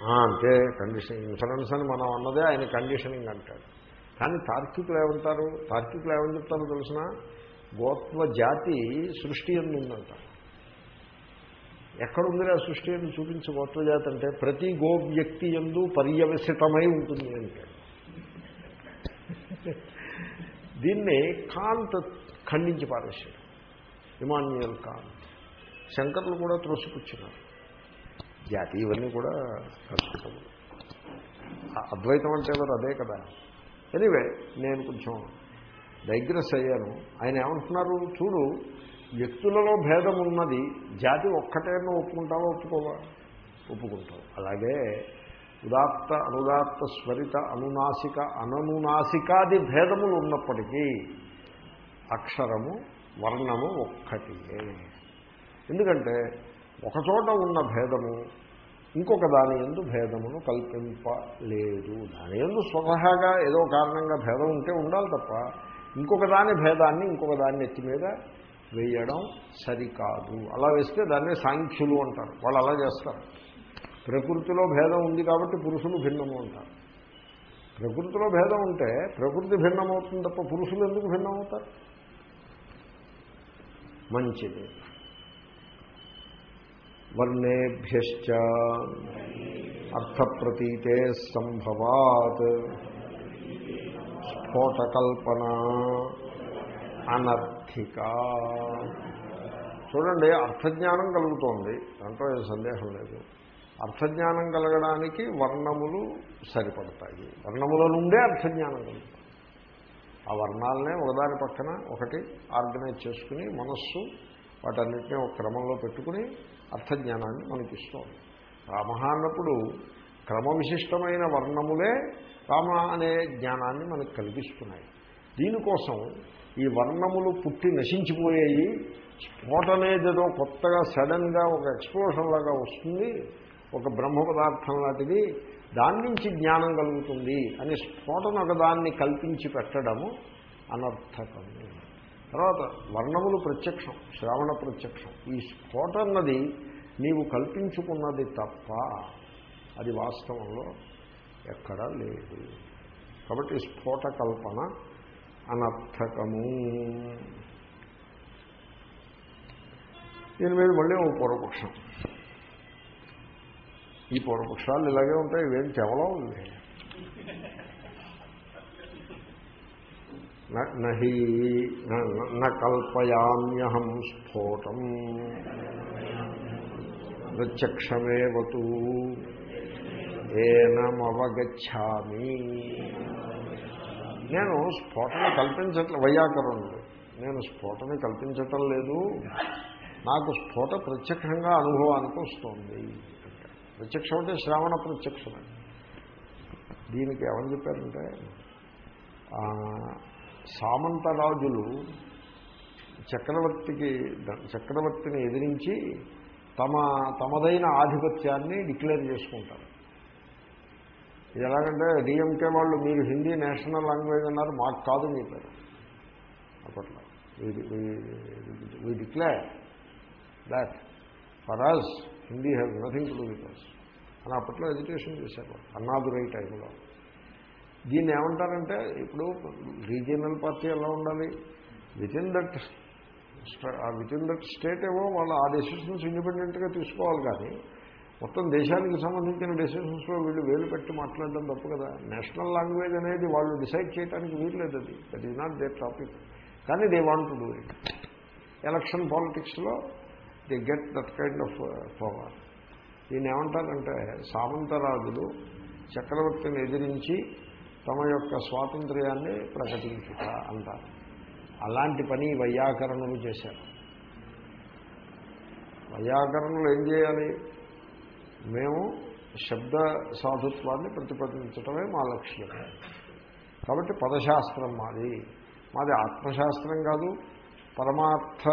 అంతే కండిషన్ ఇన్ఫరెన్స్ అని మనం అన్నదే ఆయన కండిషనింగ్ అంటాడు. కానీ తార్కికులు ఏమంటారు? తార్కికులు ఏమని చెప్తారో తెలిసిన? గోత్వ జాతి సృష్టి అని ఉందంటారు ఎక్కడుంది ఆ సృష్టి అని చూపించు గోత్వ జాతి అంటే ప్రతి గో వ్యక్తి ఎందు పర్యవసితమై ఉంటుంది అంటే దీన్ని కాంత్ ఖండించి పారేశాడు. ఇమాన్యుయల్ కాంత్. శంకర్లు కూడా త్రోసిపుచ్చినారు జాతి ఇవన్నీ కూడా కల్పితములు అద్వైతం అంటే ఎవరు అదే కదా. ఎనివే నేను కొంచెం డైగ్రెస్ అయ్యాను. ఆయన ఏమంటున్నారు? చూడు వ్యక్తులలో భేదం ఉన్నది జాతి ఒక్కటే ఒప్పుకుంటావా ఒప్పుకోవా? ఒప్పుకుంటావు. అలాగే ఉదాత్త అనుదాత్త స్వరిత అనునాసిక అననునాసికాది భేదములు ఉన్నప్పటికీ అక్షరము వర్ణము ఒక్కటియే. ఎందుకంటే ఒకచోట ఉన్న భేదము ఇంకొక దాని ఎందు భేదమును కల్పింపలేదు. దాని ఎందు స్వతహాగా ఏదో కారణంగా భేదం ఉంటే ఉండాలి తప్ప ఇంకొక దాని భేదాన్ని ఇంకొక దాన్ని ఎత్తి మీద వేయడం సరికాదు. అలా వేస్తే దాన్నే సాంఖ్యులు అంటారు. వాళ్ళు అలా చేస్తారు. ప్రకృతిలో భేదం ఉంది కాబట్టి పురుషులు భిన్నము అంటారు. ప్రకృతిలో భేదం ఉంటే ప్రకృతి భిన్నమవుతుంది తప్ప పురుషులు ఎందుకు భిన్నమవుతారు? మంచిది. వర్ణేభ్యశ్చ అర్థప్రతీతే సంభవాత్ స్ఫోటకల్పన అనర్థిక చూడండి అర్థజ్ఞానం కలుగుతోంది. దాంట్లో ఏం సందేహం లేదు. అర్థజ్ఞానం కలగడానికి వర్ణములు సరిపడతాయి. వర్ణముల నుండే అర్థజ్ఞానం కలుగుతుంది. ఆ వర్ణాలనే ఒకదాని పక్కన ఒకటి ఆర్గనైజ్ చేసుకుని మనస్సు వాటన్నిటినీ ఒక క్రమంలో పెట్టుకుని అర్థజ్ఞానాన్ని మనకిస్తోంది. రామ అన్నప్పుడు క్రమ విశిష్టమైన వర్ణములే రామ అనే జ్ఞానాన్ని మనకు కలిగిస్తున్నాయి దీనికోసం ఈ వర్ణములు పుట్టి నశించిపోయాయి. స్ఫోట అనేదేదో కొత్తగా సడన్గా ఒక ఎక్స్ప్లోషన్ లాగా వస్తుంది. ఒక బ్రహ్మ పదార్థం లాంటిది. దాని నుంచి జ్ఞానం కలుగుతుంది అని స్ఫోటన ఒకదాన్ని కల్పించి పెట్టడము అనర్థకము. తర్వాత వర్ణములు ప్రత్యక్షం శ్రావణ ప్రత్యక్షం. ఈ స్ఫోట అన్నది నీవు కల్పించుకున్నది తప్ప అది వాస్తవంలో ఎక్కడా లేదు. కాబట్టి స్ఫోట కల్పన అనర్థకము. దీని మీద మళ్ళీ ఓ పూర్వపక్షం. ఈ పూర్వపక్షాలు ఇలాగే ఉంటాయి ఇవేం కేవలం ఉంది నహి కల్పయామ్యహం స్ఫోటం. ప్రత్యక్షమేవతు ఏనమవగచ్చామి. నేను స్ఫోటన కల్పించట్లే వైయాకరణుడు. నేను స్ఫోటని కల్పించటం లేదు. నాకు స్ఫోట ప్రత్యక్షంగా అనుభవానికి వస్తుంది. ప్రత్యక్షం అంటే శ్రావణ ప్రత్యక్షమే. దీనికి ఏమని చెప్పారంటే సామంతరాజులు చక్రవర్తికి చక్రవర్తిని ఎదిరించి తమ తమదైన ఆధిపత్యాన్ని డిక్లేర్ చేసుకుంటారు. ఇది ఎలాగంటే డిఎంకే వాళ్ళు మీరు హిందీ నేషనల్ లాంగ్వేజ్ అన్నారు మాకు కాదు మీ పేరు. అప్పట్లో. We declare that for us Hindi has nothing to do with us అని అప్పట్లో ఎడ్యుకేషన్ చేశారు అన్నాదురై టైంలో దీన్ని ఏమంటారంటే ఇప్పుడు రీజియనల్ పార్టీ ఎలా ఉండాలి? Within that within that state ఏవో వాళ్ళు ఆ డెసిషన్స్ ఇండిపెండెంట్గా తీసుకోవాలి కానీ మొత్తం దేశానికి సంబంధించిన డెసిషన్స్లో వీళ్ళు వేలు పెట్టి మాట్లాడడం తప్పు కదా. నేషనల్ లాంగ్వేజ్ అనేది వాళ్ళు డిసైడ్ చేయడానికి వీల్లేదు అది. That is not their topic కానీ they want to do it election పాలిటిక్స్లో they get that kind of power దీన్ని ఏమంటారంటే సామంతరాజులు చక్రవర్తిని ఎదిరించి తమ యొక్క స్వాతంత్ర్యాన్ని ప్రకటించుట అంటారు. అలాంటి పని వైయాకరణలు చేశారు. వైయాకరణలు ఏం చేయాలి? మేము శబ్ద సాధుత్వాన్ని ప్రతిపాదించటమే మా లక్ష్యం. కాబట్టి పదశాస్త్రం మాది. మాది ఆత్మశాస్త్రం కాదు పరమార్థ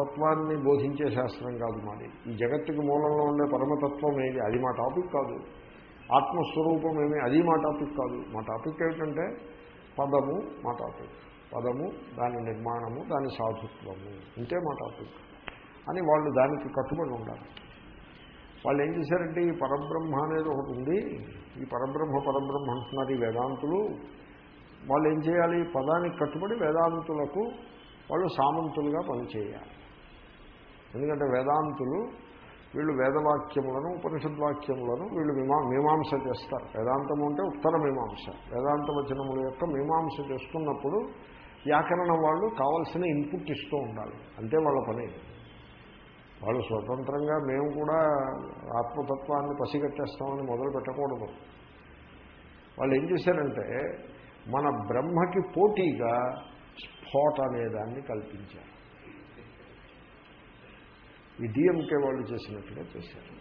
తత్వాన్ని బోధించే శాస్త్రం కాదు మాది. ఈ జగత్తుకి మూలంలో ఉండే పరమతత్వం ఏది? అది మా టాపిక్ కాదు. ఆత్మస్వరూపం ఏమి? అది మా టాపిక్ కాదు. మా టాపిక్ ఏమిటంటే పదము మా టాపిక్. పదము దాని నిర్మాణము దాని సాధుత్వము. ఇంతే మా టాపిక్. అని వాళ్ళు దానికి కట్టుబడి ఉండాలి. వాళ్ళు ఏం చేశారంటే ఈ పరబ్రహ్మ అనేది ఒకటి ఉంది. ఈ పరబ్రహ్మ పరబ్రహ్మ అంటున్నారు ఈ వేదాంతులు. వాళ్ళు ఏం చేయాలి? పదానికి కట్టుబడి వేదాంతులకు వాళ్ళు సామంతులుగా పనిచేయాలి. ఎందుకంటే వేదాంతులు వీళ్ళు వేదవాక్యములను ఉపనిషద్వాక్యములను వీళ్ళు మీమా మీమాంస చేస్తారు. వేదాంతం అంటే ఉత్తర మీమాంస. వేదాంత వచనముల యొక్క మీమాంస చేస్తున్నప్పుడు వ్యాకరణం వాళ్ళు కావలసిన ఇన్పుట్ ఇస్తూ ఉండాలి. అంతే వాళ్ళ పని. వాళ్ళు స్వతంత్రంగా మేము కూడా ఆత్మతత్వాన్ని పసిగట్టేస్తామని మొదలు పెట్టకూడదు. వాళ్ళు ఏం చేశారంటే మన బ్రహ్మకి పోటీగా స్ఫోట అనేదాన్ని కల్పించారు. ఈ డిఎంకే వాళ్ళు చేసినట్టుగా చేశారు.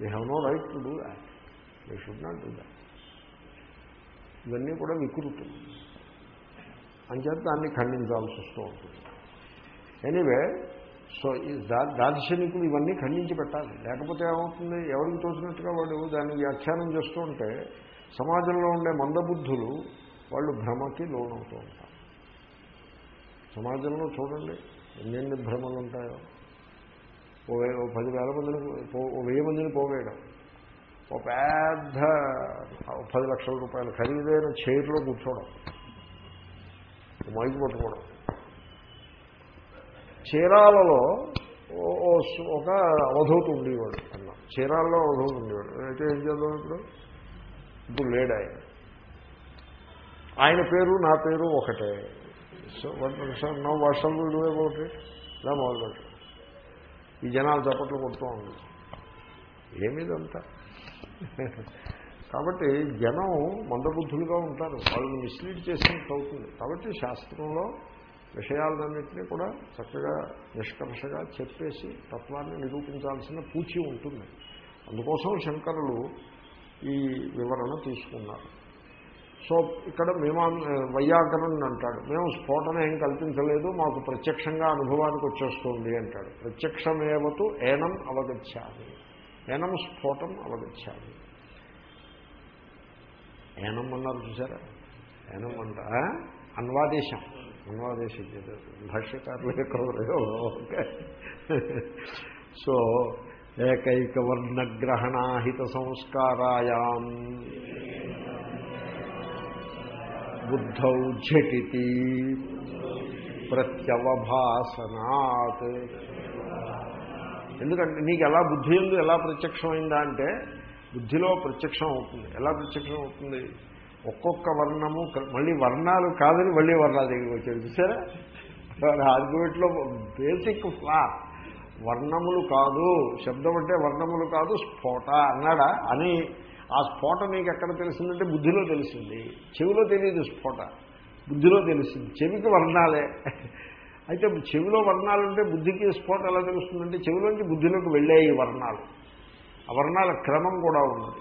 They have no right to do that they should not do that ఇవన్నీ కూడా వికృతులు. అంచేత దాన్ని ఖండించాల్సి వస్తూ ఉంటుంది. ఎనీవే సో ఈ దార్శనికులు ఇవన్నీ ఖండించి పెట్టాలి. లేకపోతే ఏమవుతుంది? ఎవరికి తోచినట్టుగా వాడు దాన్ని వ్యాఖ్యానం చేస్తూ ఉంటే సమాజంలో ఉండే మందబుద్ధులు వాళ్ళు భ్రమకి లోనవుతూ ఉంటారు. సమాజంలో చూడండి ఎన్నెన్ని భ్రమలు ఉంటాయో. ఓ ఓ పదివేల మందిని ఓ వెయ్యి మందిని పోవేయడం ఓ పెద్ద పది లక్షల రూపాయల ఖరీదైన చైర్లో కూర్చోవడం మైకి పట్టుకోవడం చీరాలలో ఒక అవధూత ఉండేవాడు అన్న చీరాల్లో అవధూత ఉండేవాడు అయితే ఏం చేద్దాం ఇప్పుడు ఇప్పుడు లేడు ఆయన ఆయన పేరు నా పేరు ఒకటే సో సార్ నో వర్షం డూ అబౌట్ ఇలా ఈ జనాలు చప్పట్లు కొడుతూ ఉంది ఏమిదంతా? కాబట్టి జనం మందబుద్ధులుగా ఉంటారు. వాళ్ళని మిస్లీడ్ చేసినట్టు అవుతుంది. కాబట్టి శాస్త్రంలో విషయాలన్నింటినీ కూడా చక్కగా నిష్కర్షగా చెప్పేసి తత్వాన్ని నిరూపించాల్సిన పూచి ఉంటుంది. అందుకోసం శంకరులు ఈ వివరణ తీసుకున్నారు. సో ఇక్కడ మేము వైయాకరణ్ అంటాడు. మేము స్ఫోటన ఏం కల్పించలేదు మాకు ప్రత్యక్షంగా అనుభవానికి వచ్చేస్తుంది అంటాడు. ప్రత్యక్షమేవతు ఏనం అవగచ్చాలి ఏనం స్ఫోటం అవగచ్చాలి ఏనం అన్నారు చూసారా? ఏనం అంట అన్వాదేశం. అన్వాదేశం చేశారు. భాష్యకారులు ఎక్కువ ఓకే. సో ఏకైక వర్ణగ్రహణాహిత సంస్కారాయాం. బుద్ధౌ ఝటితి ప్రత్యవభాసనాత్. ఎందుకంటే నీకు ఎలా బుద్ధి ఎందు ఎలా ప్రత్యక్షమైందా అంటే బుద్ధిలో ప్రత్యక్షం అవుతుంది. ఎలా ప్రత్యక్షం అవుతుంది? ఒక్కొక్క వర్ణము మళ్ళీ వర్ణాలు కాదని మళ్ళీ వర్ణాలు దగ్గరికి వచ్చారు చూసారా? ఆర్గ్యుమెంట్లో బేసిక్ ఫ్లా వర్ణములు కాదు. శబ్దం అంటే వర్ణములు కాదు స్ఫోట అన్నాడా? అని ఆ స్ఫోట నీకు ఎక్కడ తెలిసిందంటే బుద్ధిలో తెలిసింది. చెవిలో తెలియదు స్ఫోట. బుద్ధిలో తెలిసింది. చెవికి వర్ణాలే. అయితే చెవిలో వర్ణాలు ఉంటే బుద్ధికి స్ఫోట ఎలా తెలుస్తుందంటే చెవిలోంచి బుద్ధిలోకి వెళ్ళే ఈ వర్ణాలు. ఆ వర్ణాల క్రమం కూడా ఉన్నది.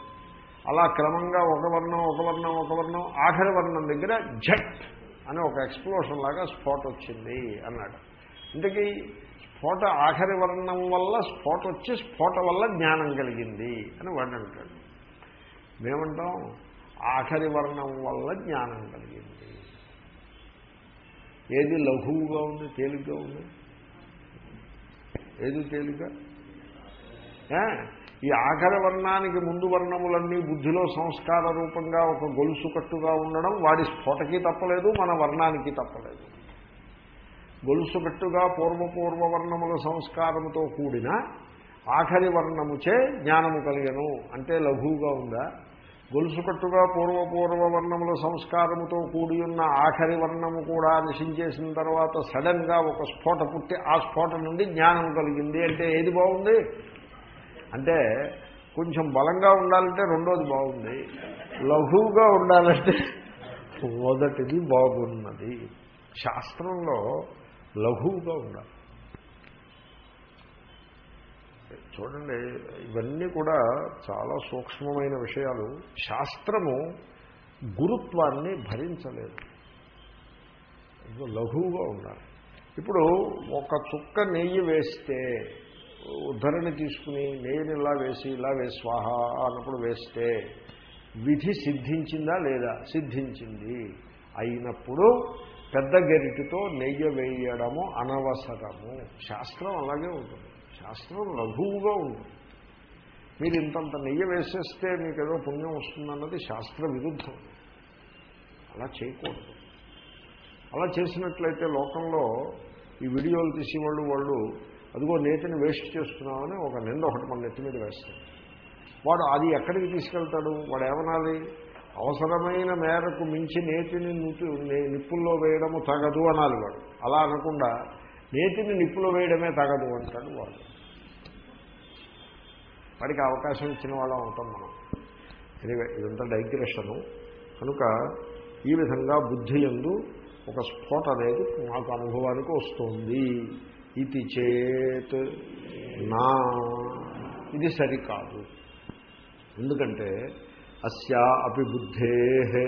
అలా క్రమంగా ఒక వర్ణం ఒక వర్ణం ఒక వర్ణం ఆఖరి వర్ణం దగ్గర జట్ అని ఒక ఎక్స్ప్లోషన్ లాగా స్ఫోట వచ్చింది అన్నాడు. ఇంతకీ స్ఫోట ఆఖరి వర్ణం వల్ల స్ఫోట వచ్చి స్ఫోట వల్ల జ్ఞానం కలిగింది అని వాడు అంటాడు. మేమంటాం ఆఖరి వర్ణం వల్ల జ్ఞానం కలిగింది. ఏది లఘువుగా ఉంది తేలిగ్గా ఉంది? ఏది తేలిక ఈ ఆఖరి వర్ణానికి ముందు వర్ణములన్నీ బుద్ధిలో సంస్కార రూపంగా ఒక గొలుసు కట్టుగా ఉండడం వాడి స్ఫోటకి తప్పలేదు మన వర్ణానికి తప్పలేదు. గొలుసు కట్టుగా పూర్వపూర్వ వర్ణముల సంస్కారముతో కూడిన ఆఖరి వర్ణముచే జ్ఞానము కలిగను. అంటే లఘువుగా ఉందా? గొలుసు కట్టుగా పూర్వపూర్వ వర్ణముల సంస్కారముతో కూడి ఉన్న ఆఖరి వర్ణము కూడా నశించేసిన తర్వాత సడన్గా ఒక స్ఫోట పుట్టి ఆ స్ఫోట నుండి జ్ఞానం కలిగింది. అంటే ఏది బాగుంది? అంటే కొంచెం బలంగా ఉండాలంటే రెండోది బాగుంది. లఘువుగా ఉండాలంటే మొదటిది బాగున్నది. శాస్త్రంలో లఘువుగా ఉండాలి. చూడండి ఇవన్నీ కూడా చాలా సూక్ష్మమైన విషయాలు. శాస్త్రము గురుత్వాన్ని భరించలేదు. లఘువుగా ఉండాలి. ఇప్పుడు ఒక చుక్క నెయ్యి వేస్తే ఉద్ధరణ తీసుకుని నెయ్యిని ఇలా వేసి ఇలా వేసి స్వాహ అన్నప్పుడు వేస్తే విధి సిద్ధించిందా లేదా? సిద్ధించింది. అయినప్పుడు పెద్ద గరిటితో నెయ్యి వేయడము అనవసరము. శాస్త్రం అలాగే ఉంటుంది. శాస్త్రం లఘువుగా ఉంటుంది మీరు ఇంతంత నెయ్యి వేసేస్తే మీకు ఏదో పుణ్యం వస్తుందన్నది శాస్త్ర విరుద్ధం. అలా చేయకూడదు. అలా చేసినట్లయితే లోకంలో ఈ వీడియోలు తీసేవాళ్ళు వాళ్ళు అదిగో నేతిని వేస్ట్ చేస్తున్నామని ఒక నింద ఒకటి మన నెత్తి మీద వేస్తాడు వాడు అది ఎక్కడికి తీసుకెళ్తాడు? వాడు ఏమనాలి? అవసరమైన మేరకు మించి నేతిని నిప్పుల్లో వేయడము తగదు అనాలి వాడు. అలా అనకుండా నేతిని నిప్పులో వేయడమే తగదు అంటాడు వాడు. వాడికి అవకాశం ఇచ్చిన వాళ్ళం అవుతాం మనం. ఎనివే ఇదంతా డైగ్రెషను కనుక ఈ విధంగా బుద్ధి ఎందు ఒక స్ఫోట అనేది మాకు అనుభవానికి వస్తుంది. ఇది చేత్ నా. ఇది సరికాదు. ఎందుకంటే అస్యా అపి బుద్ధే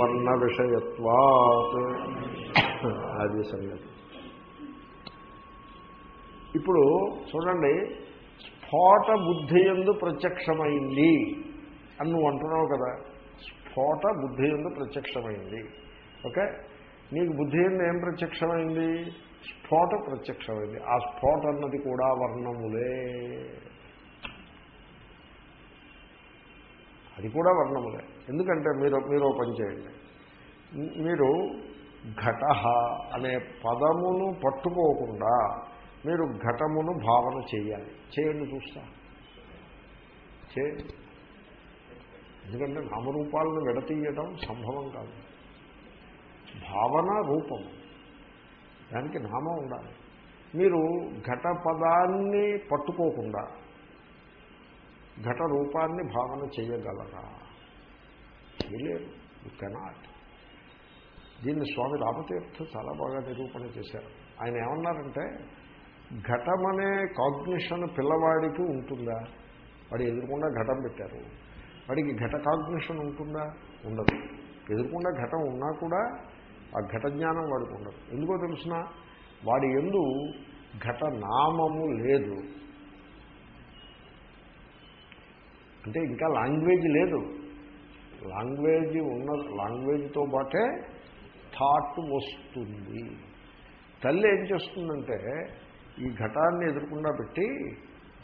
వర్ణ విషయత్వాత్. అది సంగతి. ఇప్పుడు చూడండి స్ఫోట బుద్ధి ఎందు ప్రత్యక్షమైంది అని నువ్వు అంటున్నావు కదా. స్ఫోట బుద్ధి ఎందు ప్రత్యక్షమైంది. ఓకే? నీకు బుద్ధి ఎందు ఏం ప్రత్యక్షమైంది? స్ఫోట ప్రత్యక్షమైంది. ఆ స్ఫోట అన్నది కూడా వర్ణములే. అది కూడా వర్ణములే. ఎందుకంటే మీరు మీరు పని చేయండి. మీరు ఘట అనే పదమును పట్టుకోకుండా మీరు ఘటమును భావన చేయాలి. చేయండి చూస్తా. చేయండి. ఎందుకంటే నామరూపాలను విడతీయటం సంభవం కాదు. భావన రూపం. దానికి నామం ఉండాలి. మీరు ఘట పదాన్ని పట్టుకోకుండా ఘట రూపాన్ని భావన చేయగలరా? చేయలేరు. యు కెనాట్ దీన్ని స్వామి రామతీర్థ చాలా బాగా నిరూపణ చేశారు. ఆయన ఏమన్నారంటే ఘటమనే కాగ్నిషన్ పిల్లవాడికి ఉంటుందా? వాడు ఎదురుకుండా ఘటం పెట్టారు. వాడికి ఘట కాగ్నిషన్ ఉంటుందా? ఉండదు. ఎదురుకుండా ఘటం ఉన్నా కూడా ఆ ఘట జ్ఞానం వాడికి ఉండదు. ఎందుకో తెలుసిన? వాడి ఎందు ఘట నామము లేదు. అంటే ఇంకా లాంగ్వేజ్ లేదు. లాంగ్వేజ్ ఉన్న లాంగ్వేజ్తో పాటే థాట్ వస్తుంది. తల్లి ఏం చేస్తుందంటే ఈ ఘటాన్ని ఎదురకుండా పెట్టి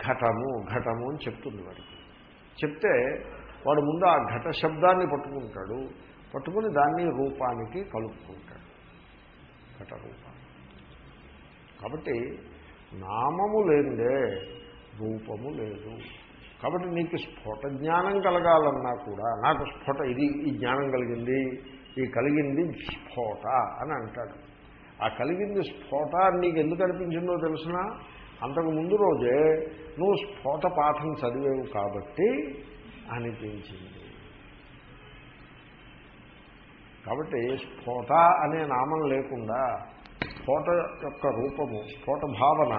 ఘటము ఘటము అని చెప్తుంది వాడికి. చెప్తే వాడు ముందు ఆ ఘట శబ్దాన్ని పట్టుకుంటాడు. పట్టుకుని దాన్ని రూపానికి కలుపుకుంటాడు. ఘట రూపాన్ని కాబట్టి నామము లేదే రూపము లేదు. కాబట్టి నీకు స్ఫోట జ్ఞానం కలగాలన్నా కూడా నాకు స్ఫోట ఇది ఈ జ్ఞానం కలిగింది ఈ కలిగింది స్ఫోట అని అంటాడు. ఆ కలిగింది స్ఫోట నీకు ఎందుకు అనిపించిందో తెలిసిన? అంతకు ముందు రోజే నువ్వు స్ఫోట పాఠం చదివేవు కాబట్టి అనిపించింది. కాబట్టి స్ఫోట అనే నామం లేకుండా స్ఫోట యొక్క రూపము స్ఫోట భావన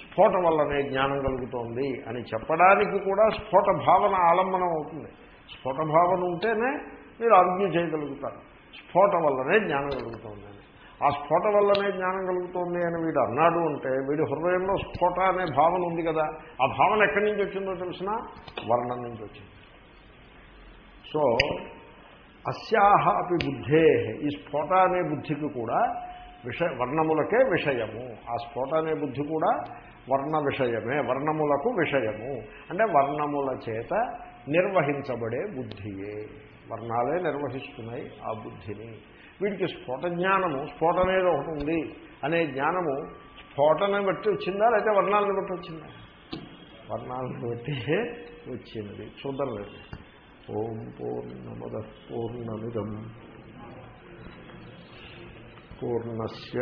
స్ఫోట వల్లనే జ్ఞానం కలుగుతోంది అని చెప్పడానికి కూడా స్ఫోట భావన ఆలంబనం అవుతుంది. స్ఫోట భావన ఉంటేనే మీరు ఆజ్ఞ చేయగలుగుతారు. స్ఫోట వల్లనే జ్ఞానం కలుగుతోంది ఆ స్ఫోట వల్లనే జ్ఞానం కలుగుతోంది అని వీడు అన్నాడు అంటే వీడి హృదయంలో స్ఫోట అనే భావన ఉంది కదా. ఆ భావన ఎక్కడి నుంచి వచ్చిందో తెలిసిన వర్ణం నుంచి వచ్చింది. సో అస్యాహ అపి బుద్ధే. ఈ స్ఫోట అనే బుద్ధికి కూడా విషయ వర్ణములకే విషయము. ఆ స్ఫోట అనే బుద్ధి కూడా వర్ణ విషయమే వర్ణములకు విషయము. అంటే వర్ణముల చేత నిర్వహించబడే బుద్ధియే. వర్ణాలే నిర్వహిస్తున్నాయి ఆ బుద్ధిని. వీడికి స్ఫోట జ్ఞానము స్ఫోట అనేది ఒకటి ఉంది అనే జ్ఞానము స్ఫోటను బట్టి వచ్చిందా లేకపోతే వర్ణాలను బట్టి వచ్చిందా? వర్ణాలను బట్టి వచ్చింది. చూద్దాం లేదు. ఓం పూర్ణముద పూర్ణమిదం. పూర్ణస్య